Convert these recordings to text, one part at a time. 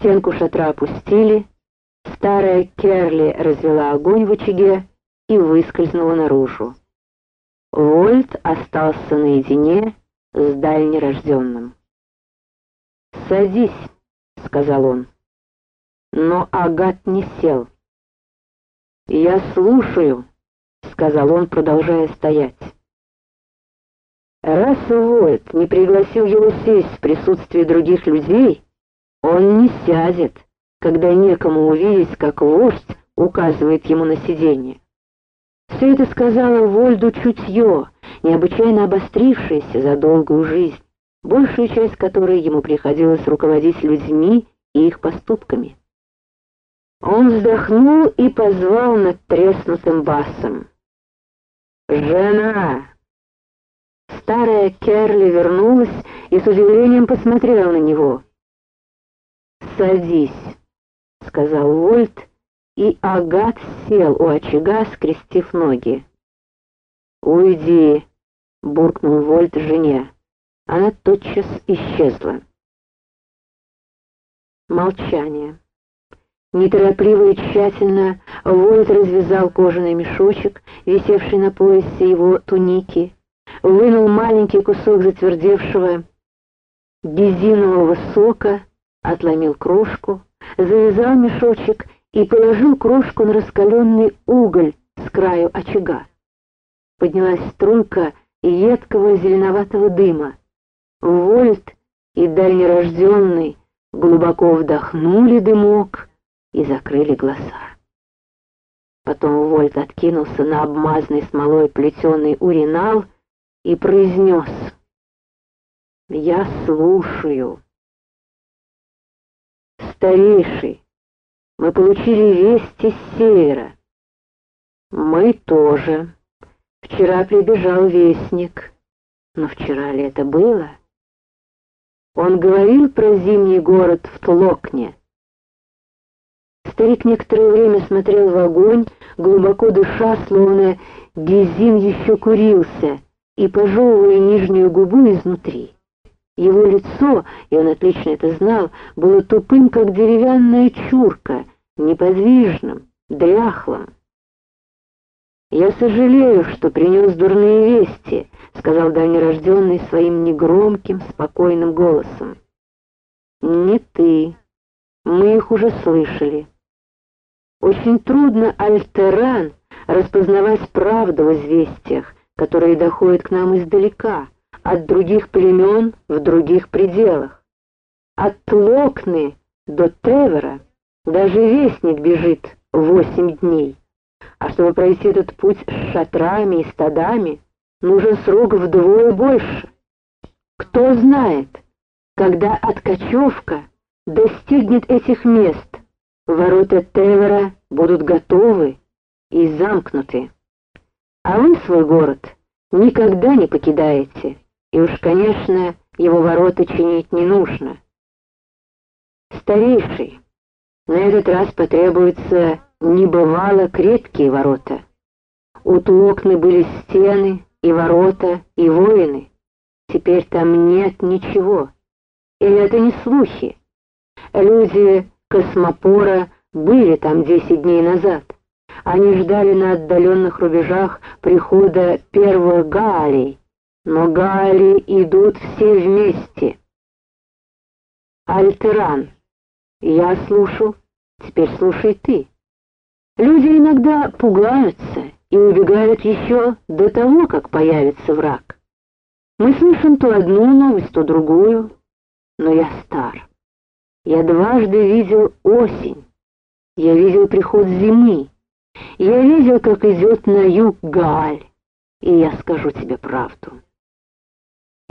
Стенку шатра опустили, старая Керли развела огонь в очаге и выскользнула наружу. Вольт остался наедине с дальнерожденным. «Садись», — сказал он. Но Агат не сел. «Я слушаю», — сказал он, продолжая стоять. Раз Вольт не пригласил его сесть в присутствии других людей, он не сядет, когда некому увидеть, как вождь указывает ему на сиденье. Все это сказала Вольду чутье, необычайно обострившееся за долгую жизнь, большую часть которой ему приходилось руководить людьми и их поступками. Он вздохнул и позвал над треснутым басом. «Жена!» Старая Керли вернулась и с удивлением посмотрела на него. «Садись», — сказал Вольт, и Агат сел у очага, скрестив ноги. «Уйди», — буркнул Вольт жене. Она тотчас исчезла. Молчание. Неторопливо и тщательно Вольт развязал кожаный мешочек, висевший на поясе его туники, вынул маленький кусок затвердевшего безинового сока, отломил крошку, завязал мешочек и положил крошку на раскаленный уголь с краю очага. Поднялась струйка едкого зеленоватого дыма. Вольт и дальнерожденный глубоко вдохнули дымок, и закрыли глаза. Потом Вольт откинулся на обмазанный смолой плетеный уринал и произнес «Я слушаю». «Старейший, мы получили вести с севера». «Мы тоже. Вчера прибежал вестник. Но вчера ли это было?» Он говорил про зимний город в Тлокне. Старик некоторое время смотрел в огонь, глубоко дыша, словно Гезин еще курился, и пожевывая нижнюю губу изнутри. Его лицо, и он отлично это знал, было тупым, как деревянная чурка, неподвижным, дряхлым. «Я сожалею, что принес дурные вести», — сказал дальнерожденный своим негромким, спокойным голосом. «Не ты. Мы их уже слышали». Очень трудно альтеран распознавать правду в известиях, которые доходят к нам издалека, от других племен в других пределах. От Локны до Тевера даже вестник бежит восемь дней. А чтобы пройти этот путь с шатрами и стадами, нужен срок вдвое больше. Кто знает, когда откачевка достигнет этих мест, Ворота Тевера будут готовы и замкнуты. А вы свой город никогда не покидаете, и уж, конечно, его ворота чинить не нужно. Старейший, на этот раз потребуются небывало крепкие ворота. У Тлокны были стены и ворота, и воины. Теперь там нет ничего. Или это не слухи? Люди космопора были там десять дней назад. Они ждали на отдаленных рубежах прихода первых Гаалей, но Гаали идут все вместе. Альтеран, я слушал, теперь слушай ты. Люди иногда пугаются и убегают еще до того, как появится враг. Мы слышим то одну новость, то другую, но я стар. Я дважды видел осень, я видел приход зимы, я видел, как идет на юг Галь, и я скажу тебе правду.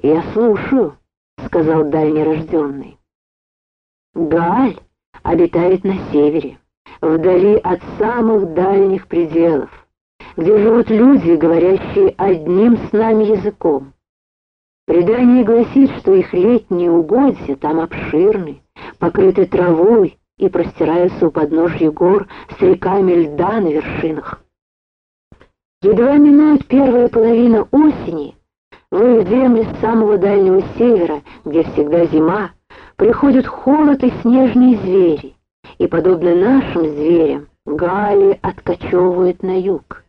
«Я слушаю», — сказал дальнерожденный. Галь обитает на севере, вдали от самых дальних пределов, где живут люди, говорящие одним с нами языком. Предание гласит, что их летние угодья там обширны, покрыты травой и простираются у подножья гор с реками льда на вершинах. Едва минует первая половина осени, в их земли с самого дальнего севера, где всегда зима, приходят холод и снежные звери, и, подобно нашим зверям, Гали откачевывают на юг.